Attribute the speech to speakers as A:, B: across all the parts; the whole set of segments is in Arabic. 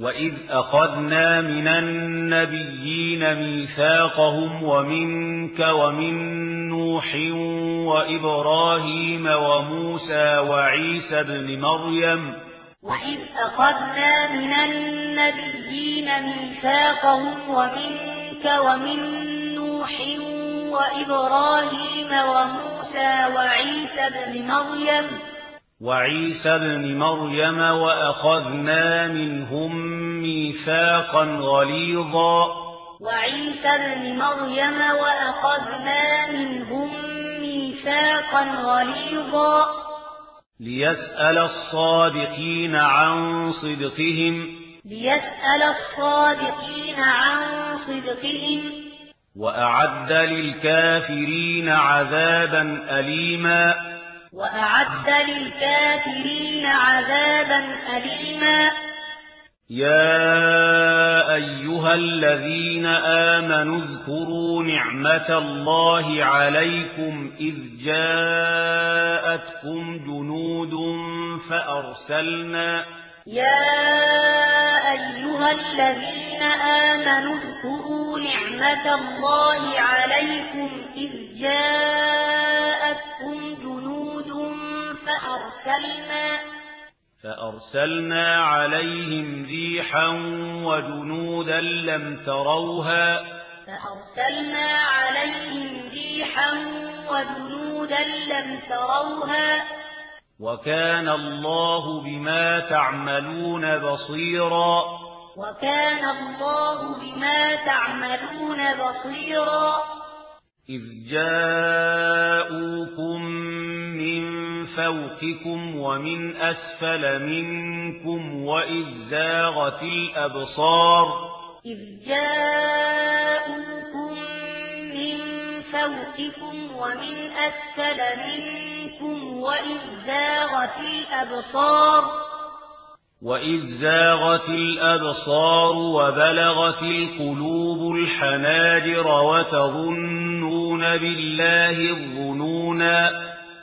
A: وَإِذْ أَخَذْنَا مِنَ النَّبِيِّينَ مِيثَاقَهُمْ وَمِنْكَ وَمِنْ نُوحٍ وَإِبْرَاهِيمَ وَمُوسَى وَعِيسَى ابْنِ مَرْيَمَ
B: وَإِذْ أَخَذْنَا مِنَ النَّبِيِّينَ مِيثَاقَهُمْ وَمِنْكَ وَمِنْ نُوحٍ وَإِبْرَاهِيمَ وَمُوسَى وَعِيسَى ابْنِ مَرْيَمَ
A: وعيسى بن مريم وأخذنا منهم ميثاقا غليظا.
B: وعيسى بن مريم وأخذنا منهم ميثاقا غليظا.
A: ليسأل الصادقين عن صدقهم.
B: ليسأل الصادقين عن صدقهم.
A: وأعد للكافرين عذابا أليما.
B: وأعد للكافرين عذابا أليما.
A: يا أيها الذين آمنوا اذكروا نعمة الله عليكم إذ جاءتكم جنود فأرسلنا
B: يا أيها الذين آمنوا اذكروا نعمة الله عليكم إذ فأرسلنا
A: عليهم ريحا وجنودا لم تروها
B: فأرسلنا عليهم ريحا وجنودا لم تروها
A: وكان الله بما تعملون بصيرا
B: وكان الله بما تعملون بصيرا
A: إذ جاء فوقكم ومن أسفل منكم وإذ زاغت الأبصار
B: إذ جاءوكم من فوقكم ومن أسفل منكم وإذ زاغت الأبصار
A: وَإِذْ زَاغَتِ الْأَبْصَارُ وَبَلَغَتِ الْقُلُوبُ الْحَنَاجِرَ وَتَظُنُّونَ بِاللَّهِ الظُّنُونَا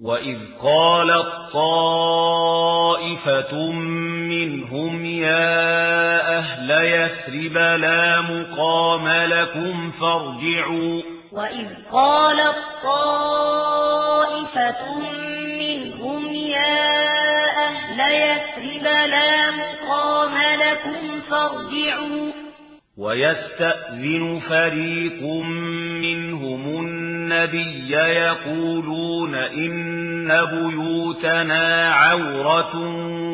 A: وَإِذْ قَالَت طَّائِفَةٌ مِّنْهُمْ يَا أَهْلَ يَثْرِبَ لَا مُقَامَ لَكُمْ فَارْجِعُوا
B: وَإِذْ قَالَت طَّائِفَةٌ مِّنْهُمْ يَا أَهْلَ يَثْرِبَ لَا مُقَامَ لَكُمْ فَارْجِعُوا
A: وَيَسْتَأْذِنُ فَرِيقٌ مِّنْهُمْ النبي يقولون إن بيوتنا عورة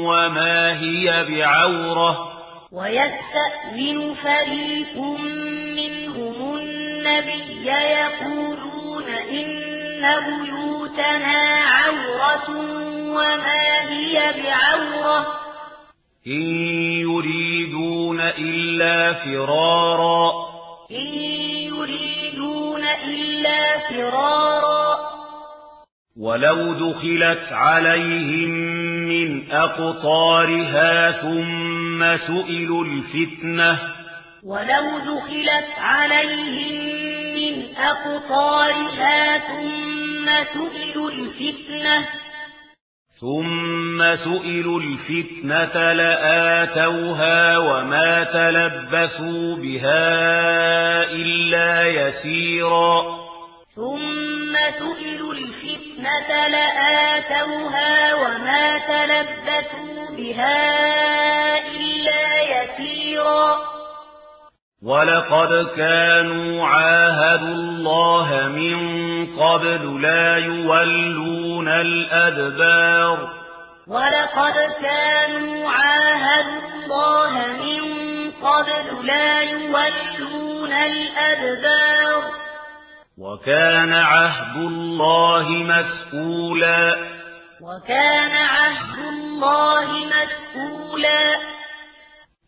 A: وما هي بعورة.
B: ويستأمن فريق منهم النبي يقولون إن بيوتنا عورة وما هي بعورة.
A: إن يريدون إلا فرارا
B: إلا فرارا.
A: ولو دخلت عليهم من أقطارها ثم سئلوا الفتنة
B: ولو دخلت عليهم من أقطارها ثم سئلوا الفتنة
A: ثم سئلوا الفتنة لآتوها وما تلبسوا بها إلا يسيرا
B: ثم سئلوا الفتنة لآتوها وما تلبسوا بها إلا يسيرا
A: وَلَقَدْ كَانُوا عَاهَدُوا اللَّهَ مِنْ قَبْلُ لَا يُوَلُّونَ الْأَدْبَارَ
B: ولقد كانوا عاهدوا الله من قبل لا يولون الأدبار
A: وكان عهد الله مسؤولا
B: وكان عهد الله مسؤولا